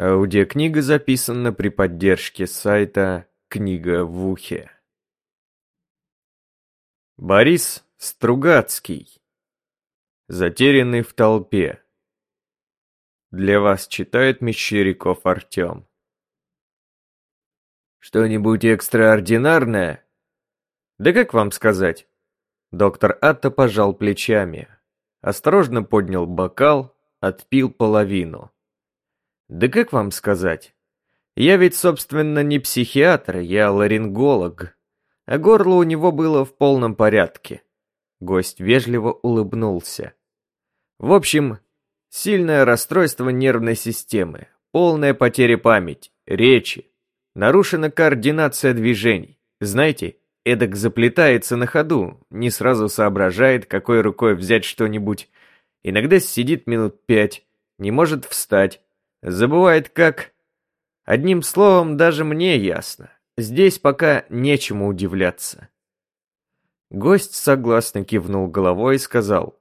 Аудиокнига записана при поддержке сайта «Книга в ухе». Борис Стругацкий. Затерянный в толпе. Для вас читает Мещеряков Артем. Что-нибудь экстраординарное? Да как вам сказать? Доктор Атта пожал плечами. Осторожно поднял бокал, отпил половину. Да как вам сказать? Я ведь, собственно, не психиатр, я ларинголог. А горло у него было в полном порядке. Гость вежливо улыбнулся. В общем, сильное расстройство нервной системы, полная потеря памяти, речи, нарушена координация движений. Знаете, эдак заплетается на ходу, не сразу соображает, какой рукой взять что-нибудь. Иногда сидит минут пять, не может встать, Забывает как... Одним словом, даже мне ясно. Здесь пока нечему удивляться. Гость согласно кивнул головой и сказал.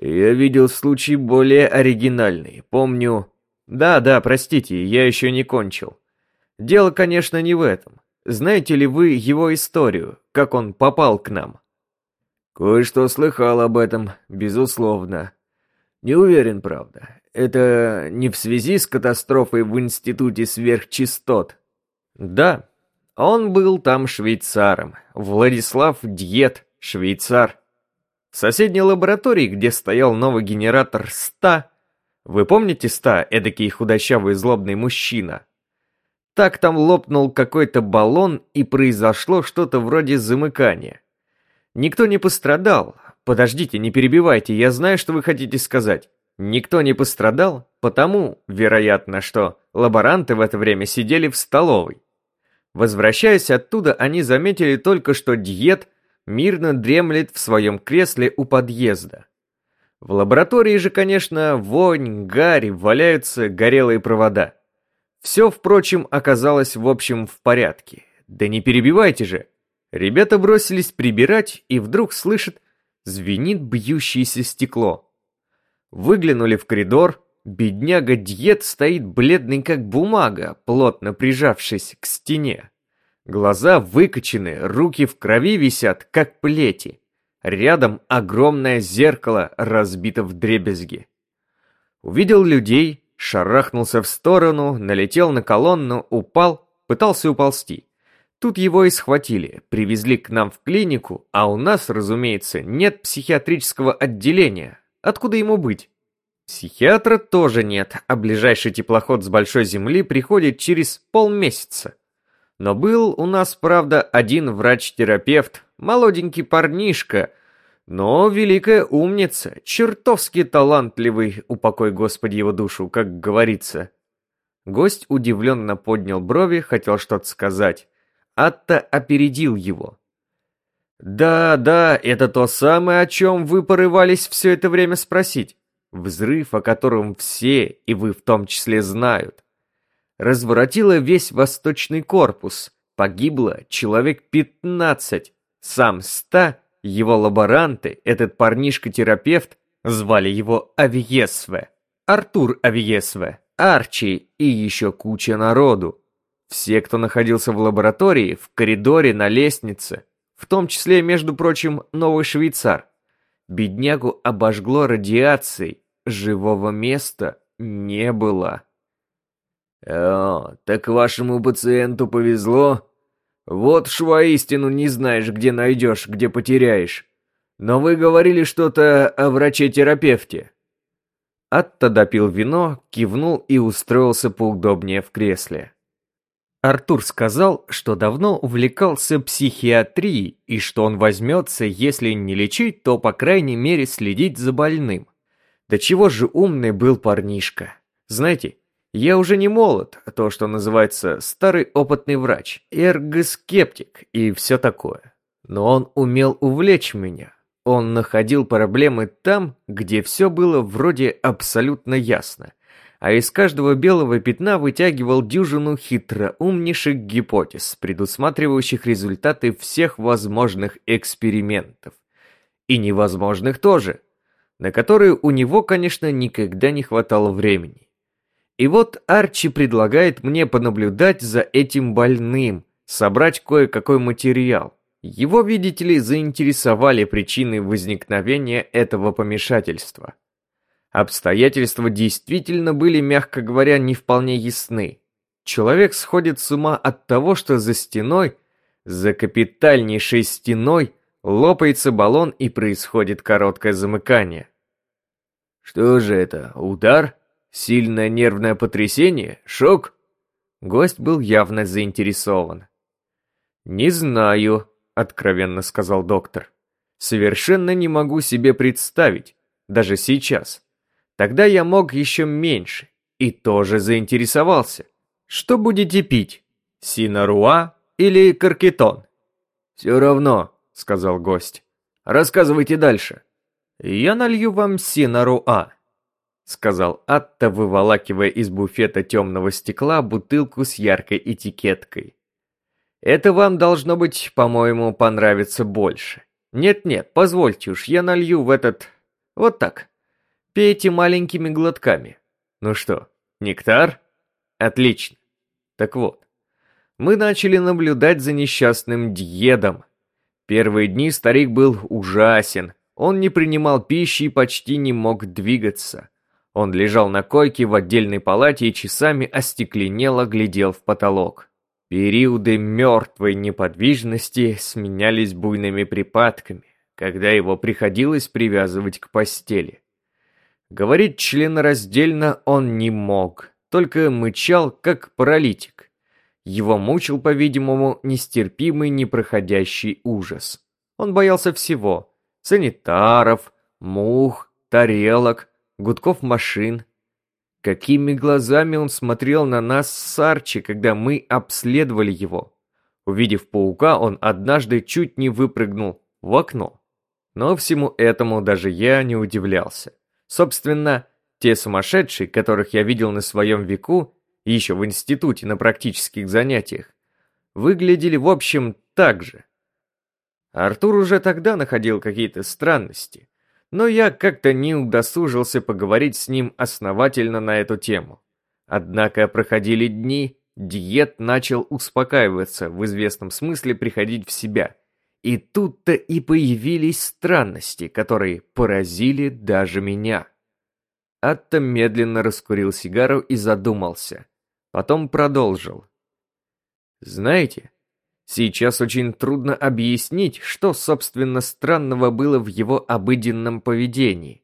«Я видел случай более оригинальный. Помню...» «Да, да, простите, я еще не кончил. Дело, конечно, не в этом. Знаете ли вы его историю, как он попал к нам?» «Кое-что слыхал об этом, безусловно. Не уверен, правда. Это не в связи с катастрофой в Институте сверхчастот? Да, он был там швейцаром. Владислав Дьет, швейцар. В соседней лаборатории, где стоял новый генератор СТА, вы помните СТА, эдакий худощавый злобный мужчина? Так там лопнул какой-то баллон и произошло что-то вроде замыкания. Никто не пострадал. Подождите, не перебивайте, я знаю, что вы хотите сказать. Никто не пострадал, потому, вероятно, что лаборанты в это время сидели в столовой. Возвращаясь оттуда, они заметили только, что Дьет мирно дремлет в своем кресле у подъезда. В лаборатории же, конечно, вонь, гарь, валяются горелые провода. Все, впрочем, оказалось в общем в порядке. Да не перебивайте же. Ребята бросились прибирать и вдруг слышат, звенит бьющееся стекло. Выглянули в коридор. Бедняга Дьет стоит бледный как бумага, плотно прижавшись к стене. Глаза выкочены, руки в крови висят, как плети. Рядом огромное зеркало разбито в дребезги. Увидел людей, шарахнулся в сторону, налетел на колонну, упал, пытался уползти. Тут его и схватили, привезли к нам в клинику, а у нас, разумеется, нет психиатрического отделения, Откуда ему быть? Психиатра тоже нет, а ближайший теплоход с большой земли приходит через полмесяца. Но был у нас, правда, один врач-терапевт, молоденький парнишка, но великая умница, чертовски талантливый, упокой Господи его душу, как говорится. Гость удивленно поднял брови, хотел что-то сказать. Атта опередил его. «Да, да, это то самое, о чем вы порывались все это время спросить. Взрыв, о котором все, и вы в том числе, знают. Разворотило весь восточный корпус. Погибло человек пятнадцать. Сам Ста, его лаборанты, этот парнишка-терапевт, звали его Авиесве. Артур Авиесве, Арчи и еще куча народу. Все, кто находился в лаборатории, в коридоре, на лестнице, в том числе, между прочим, новый швейцар. Беднягу обожгло радиацией, живого места не было. «О, так вашему пациенту повезло? Вот ж воистину не знаешь, где найдешь, где потеряешь. Но вы говорили что-то о враче-терапевте». Атта допил вино, кивнул и устроился поудобнее в кресле. Артур сказал, что давно увлекался психиатрией и что он возьмется, если не лечить, то, по крайней мере, следить за больным. Да чего же умный был парнишка. Знаете, я уже не молод, а то, что называется старый опытный врач, эргоскептик и все такое. Но он умел увлечь меня. Он находил проблемы там, где все было вроде абсолютно ясно – а из каждого белого пятна вытягивал дюжину хитроумнейших гипотез, предусматривающих результаты всех возможных экспериментов. И невозможных тоже, на которые у него, конечно, никогда не хватало времени. И вот Арчи предлагает мне понаблюдать за этим больным, собрать кое-какой материал. Его, видите ли, заинтересовали причины возникновения этого помешательства. Обстоятельства действительно были, мягко говоря, не вполне ясны. Человек сходит с ума от того, что за стеной, за капитальнейшей стеной, лопается баллон и происходит короткое замыкание. Что же это, удар? Сильное нервное потрясение? Шок? Гость был явно заинтересован. «Не знаю», — откровенно сказал доктор. «Совершенно не могу себе представить, даже сейчас. Тогда я мог еще меньше и тоже заинтересовался. Что будете пить? Синаруа или каркетон?» «Все равно», — сказал гость. «Рассказывайте дальше». «Я налью вам синаруа», — сказал Атта, выволакивая из буфета темного стекла бутылку с яркой этикеткой. «Это вам, должно быть, по-моему, понравится больше. Нет-нет, позвольте уж, я налью в этот... вот так. Пейте маленькими глотками. Ну что, нектар? Отлично. Так вот, мы начали наблюдать за несчастным дьедом. Первые дни старик был ужасен, он не принимал пищи и почти не мог двигаться. Он лежал на койке в отдельной палате и часами остекленело глядел в потолок. Периоды мертвой неподвижности сменялись буйными припадками, когда его приходилось привязывать к постели. Говорить членораздельно он не мог, только мычал, как паралитик. Его мучил, по-видимому, нестерпимый непроходящий ужас. Он боялся всего – санитаров, мух, тарелок, гудков машин. Какими глазами он смотрел на нас с Арчи, когда мы обследовали его. Увидев паука, он однажды чуть не выпрыгнул в окно. Но всему этому даже я не удивлялся. Собственно, те сумасшедшие, которых я видел на своем веку, еще в институте на практических занятиях, выглядели в общем так же. Артур уже тогда находил какие-то странности, но я как-то не удосужился поговорить с ним основательно на эту тему. Однако проходили дни, диет начал успокаиваться, в известном смысле приходить в себя. И тут-то и появились странности, которые поразили даже меня. Атта медленно раскурил сигару и задумался. Потом продолжил. «Знаете, Сейчас очень трудно объяснить, что, собственно, странного было в его обыденном поведении.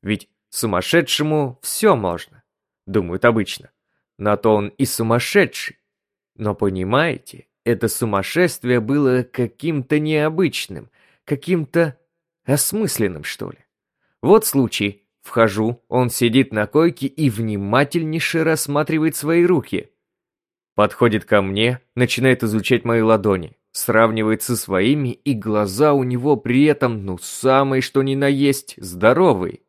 Ведь сумасшедшему все можно, думают обычно. На то он и сумасшедший. Но понимаете, это сумасшествие было каким-то необычным, каким-то осмысленным, что ли. Вот случай. Вхожу, он сидит на койке и внимательнейше рассматривает свои руки – Подходит ко мне, начинает изучать мои ладони, сравнивает со своими, и глаза у него при этом, ну, самые что ни на есть, здоровые.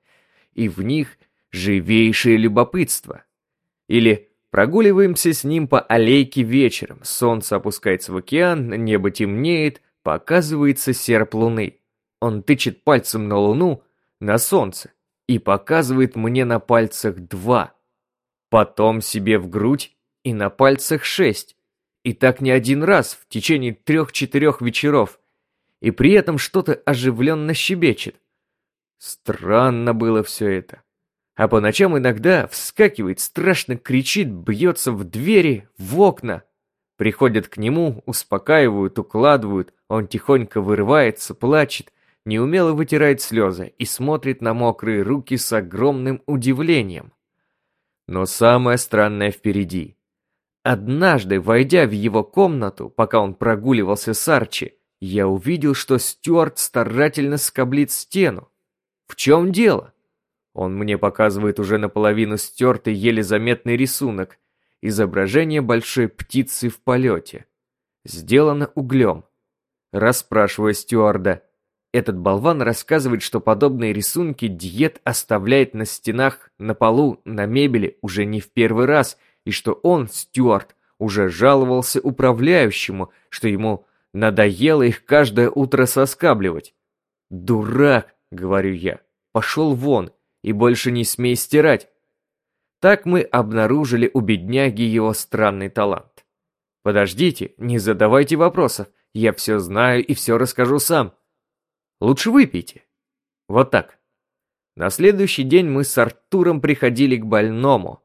И в них живейшее любопытство. Или прогуливаемся с ним по аллейке вечером, солнце опускается в океан, небо темнеет, показывается серп луны. Он тычет пальцем на луну, на солнце, и показывает мне на пальцах два. Потом себе в грудь и на пальцах шесть. И так не один раз в течение трех-четырех вечеров. И при этом что-то оживленно щебечет. Странно было все это. А по ночам иногда вскакивает, страшно кричит, бьется в двери, в окна. Приходят к нему, успокаивают, укладывают, он тихонько вырывается, плачет, неумело вытирает слезы и смотрит на мокрые руки с огромным удивлением. Но самое странное впереди. Однажды, войдя в его комнату, пока он прогуливался с Арчи, я увидел, что Стюарт старательно скоблит стену. В чем дело? Он мне показывает уже наполовину стертый, еле заметный рисунок. Изображение большой птицы в полете. Сделано углем. Расспрашивая стюарда, этот болван рассказывает, что подобные рисунки диет оставляет на стенах, на полу, на мебели уже не в первый раз – и что он, Стюарт, уже жаловался управляющему, что ему надоело их каждое утро соскабливать. «Дурак!» — говорю я. «Пошел вон и больше не смей стирать!» Так мы обнаружили у бедняги его странный талант. Подождите, не задавайте вопросов, я все знаю и все расскажу сам. Лучше выпейте. Вот так. На следующий день мы с Артуром приходили к больному,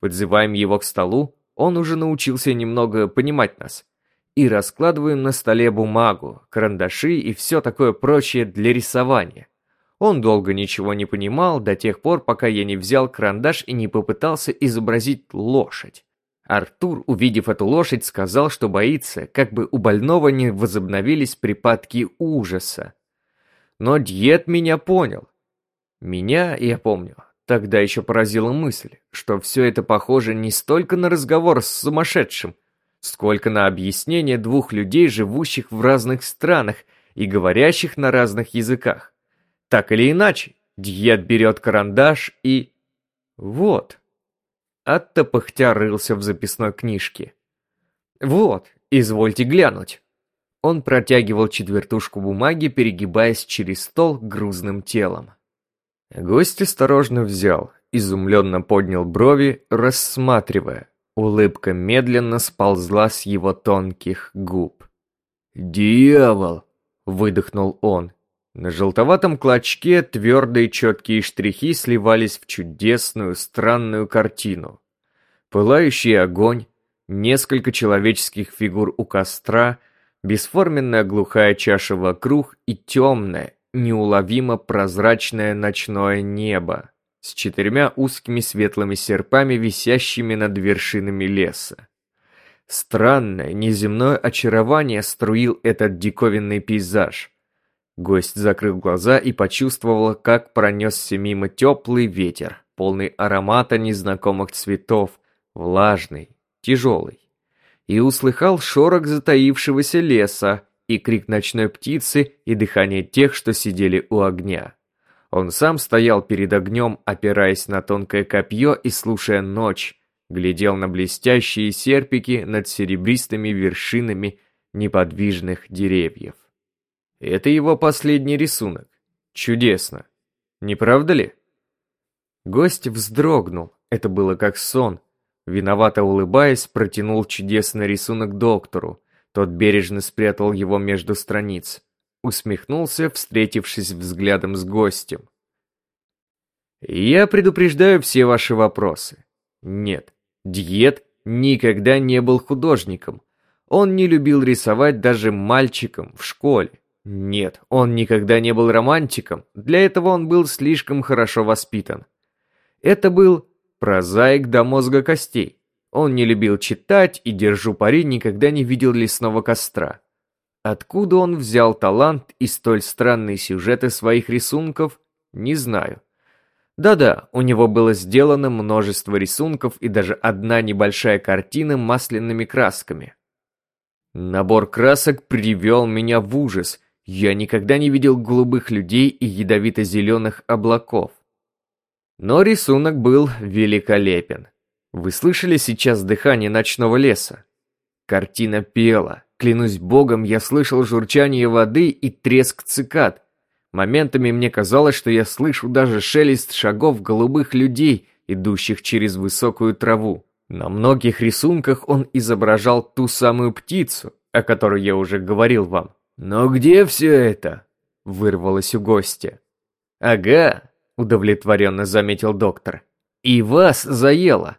подзываем его к столу, он уже научился немного понимать нас, и раскладываем на столе бумагу, карандаши и все такое прочее для рисования. Он долго ничего не понимал до тех пор, пока я не взял карандаш и не попытался изобразить лошадь. Артур, увидев эту лошадь, сказал, что боится, как бы у больного не возобновились припадки ужаса. Но Дьет меня понял. Меня, я помню, тогда еще поразила мысль, что все это похоже не столько на разговор с сумасшедшим, сколько на объяснение двух людей, живущих в разных странах и говорящих на разных языках. Так или иначе, Дьет берет карандаш и... Вот. Атта пыхтя рылся в записной книжке. Вот, извольте глянуть. Он протягивал четвертушку бумаги, перегибаясь через стол грузным телом. Гость осторожно взял, изумленно поднял брови, рассматривая. Улыбка медленно сползла с его тонких губ. «Дьявол!» — выдохнул он. На желтоватом клочке твердые четкие штрихи сливались в чудесную, странную картину. Пылающий огонь, несколько человеческих фигур у костра, бесформенная глухая чаша вокруг и темное, неуловимо прозрачное ночное небо с четырьмя узкими светлыми серпами, висящими над вершинами леса. Странное, неземное очарование струил этот диковинный пейзаж. Гость закрыл глаза и почувствовал, как пронесся мимо теплый ветер, полный аромата незнакомых цветов, влажный, тяжелый. И услыхал шорох затаившегося леса, и крик ночной птицы, и дыхание тех, что сидели у огня. Он сам стоял перед огнем, опираясь на тонкое копье и слушая ночь, глядел на блестящие серпики над серебристыми вершинами неподвижных деревьев. Это его последний рисунок. Чудесно. Не правда ли? Гость вздрогнул. Это было как сон. Виновато улыбаясь, протянул чудесный рисунок доктору. Тот бережно спрятал его между страниц. Усмехнулся, встретившись взглядом с гостем. «Я предупреждаю все ваши вопросы. Нет, Диет никогда не был художником. Он не любил рисовать даже мальчиком в школе. Нет, он никогда не был романтиком. Для этого он был слишком хорошо воспитан. Это был прозаик до мозга костей. Он не любил читать и, держу пари, никогда не видел лесного костра. Откуда он взял талант и столь странные сюжеты своих рисунков, не знаю. Да-да, у него было сделано множество рисунков и даже одна небольшая картина масляными красками. Набор красок привел меня в ужас. Я никогда не видел голубых людей и ядовито-зеленых облаков. Но рисунок был великолепен. Вы слышали сейчас дыхание ночного леса? Картина пела. Клянусь богом, я слышал журчание воды и треск цикад. Моментами мне казалось, что я слышу даже шелест шагов голубых людей, идущих через высокую траву. На многих рисунках он изображал ту самую птицу, о которой я уже говорил вам. «Но где все это?» — вырвалось у гостя. «Ага», — удовлетворенно заметил доктор. «И вас заело.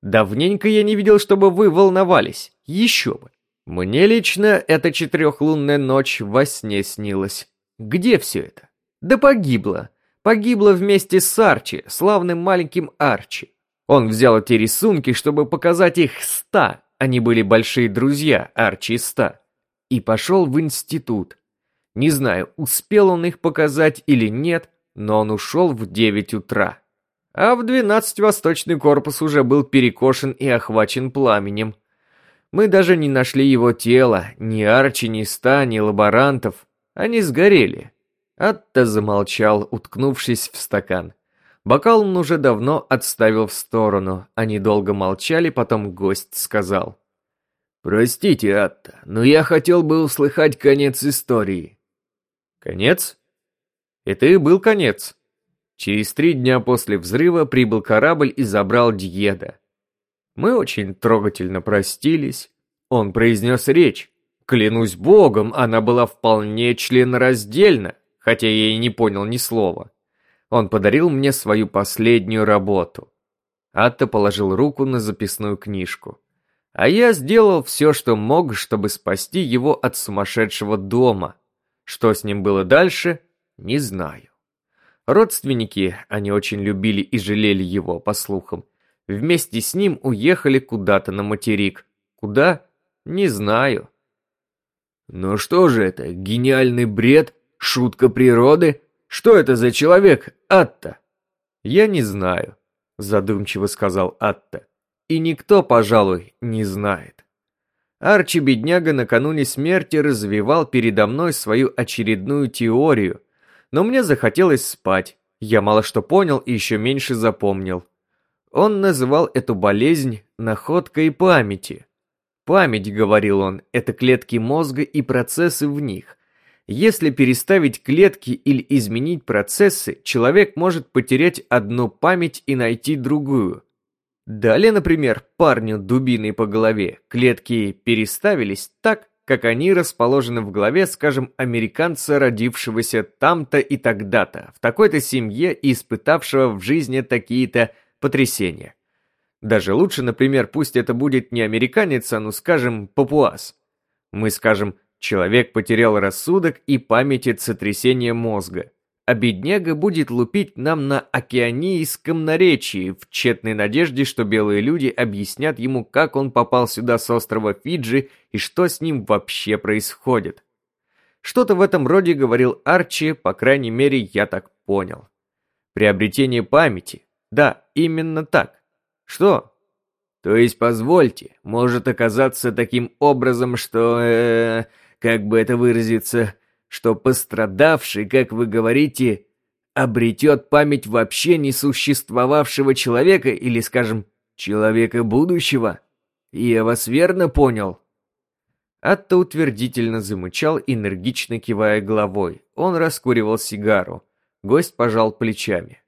Давненько я не видел, чтобы вы волновались. Еще бы. Мне лично эта четырехлунная ночь во сне снилась. Где все это? Да погибла. Погибла вместе с Арчи, славным маленьким Арчи. Он взял эти рисунки, чтобы показать их ста. Они были большие друзья, Арчи ста. И пошел в институт. Не знаю, успел он их показать или нет, но он ушел в девять утра а в 12 восточный корпус уже был перекошен и охвачен пламенем. Мы даже не нашли его тело, ни Арчи, ни Ста, ни лаборантов. Они сгорели. Атта замолчал, уткнувшись в стакан. Бокал он уже давно отставил в сторону. Они долго молчали, потом гость сказал. «Простите, Атта, но я хотел бы услыхать конец истории». «Конец? Это и был конец». Через три дня после взрыва прибыл корабль и забрал Дьеда. Мы очень трогательно простились. Он произнес речь. Клянусь богом, она была вполне членораздельна, хотя я и не понял ни слова. Он подарил мне свою последнюю работу. Атта положил руку на записную книжку. А я сделал все, что мог, чтобы спасти его от сумасшедшего дома. Что с ним было дальше, не знаю. Родственники, они очень любили и жалели его, по слухам, вместе с ним уехали куда-то на материк. Куда? Не знаю. Ну что же это, гениальный бред? Шутка природы? Что это за человек, Атта? Я не знаю, задумчиво сказал Атта. И никто, пожалуй, не знает. Арчи бедняга накануне смерти развивал передо мной свою очередную теорию, но мне захотелось спать. Я мало что понял и еще меньше запомнил. Он называл эту болезнь находкой памяти. Память, говорил он, это клетки мозга и процессы в них. Если переставить клетки или изменить процессы, человек может потерять одну память и найти другую. Далее, например, парню дубиной по голове клетки переставились так, как они расположены в голове, скажем, американца, родившегося там-то и тогда-то, в такой-то семье и испытавшего в жизни такие-то потрясение. Даже лучше, например, пусть это будет не американец, а, ну скажем, папуас. Мы скажем, человек потерял рассудок и память от сотрясения мозга. А бедняга будет лупить нам на океанийском наречии в тщетной надежде, что белые люди объяснят ему, как он попал сюда с острова Фиджи и что с ним вообще происходит. Что-то в этом роде говорил Арчи, по крайней мере, я так понял. Приобретение памяти, да, именно так. Что? То есть, позвольте, может оказаться таким образом, что, э, как бы это выразиться, что пострадавший, как вы говорите, обретет память вообще несуществовавшего человека или, скажем, человека будущего? Я вас верно понял? Атта утвердительно замычал, энергично кивая головой. Он раскуривал сигару. Гость пожал плечами.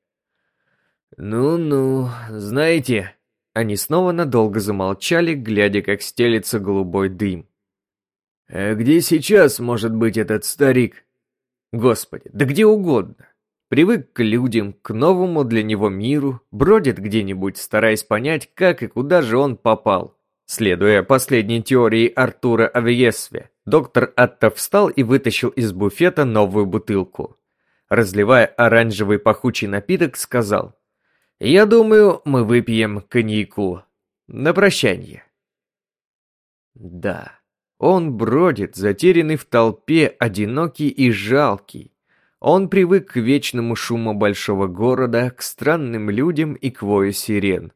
«Ну-ну, знаете...» Они снова надолго замолчали, глядя, как стелится голубой дым. «А где сейчас может быть этот старик?» «Господи, да где угодно. Привык к людям, к новому для него миру, бродит где-нибудь, стараясь понять, как и куда же он попал». Следуя последней теории Артура Авиесве, доктор Атта встал и вытащил из буфета новую бутылку. Разливая оранжевый пахучий напиток, сказал я думаю, мы выпьем коньяку. На прощание. Да, он бродит, затерянный в толпе, одинокий и жалкий. Он привык к вечному шуму большого города, к странным людям и к вою сирен.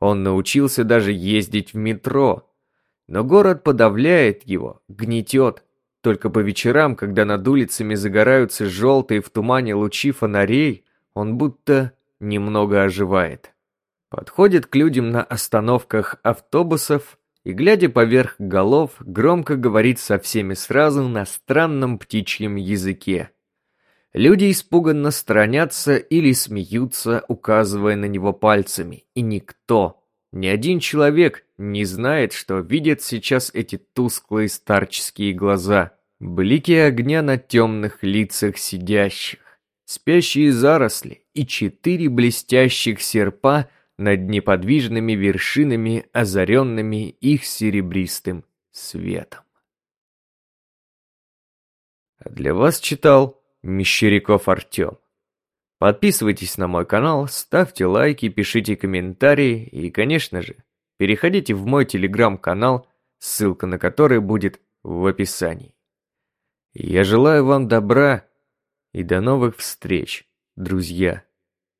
Он научился даже ездить в метро. Но город подавляет его, гнетет. Только по вечерам, когда над улицами загораются желтые в тумане лучи фонарей, он будто немного оживает. Подходит к людям на остановках автобусов и, глядя поверх голов, громко говорит со всеми сразу на странном птичьем языке. Люди испуганно сторонятся или смеются, указывая на него пальцами, и никто, ни один человек не знает, что видят сейчас эти тусклые старческие глаза, блики огня на темных лицах сидящих спящие заросли и четыре блестящих серпа над неподвижными вершинами, озаренными их серебристым светом. А для вас читал Мещеряков Артем. Подписывайтесь на мой канал, ставьте лайки, пишите комментарии и, конечно же, переходите в мой телеграм-канал, ссылка на который будет в описании. Я желаю вам добра и до новых встреч, друзья!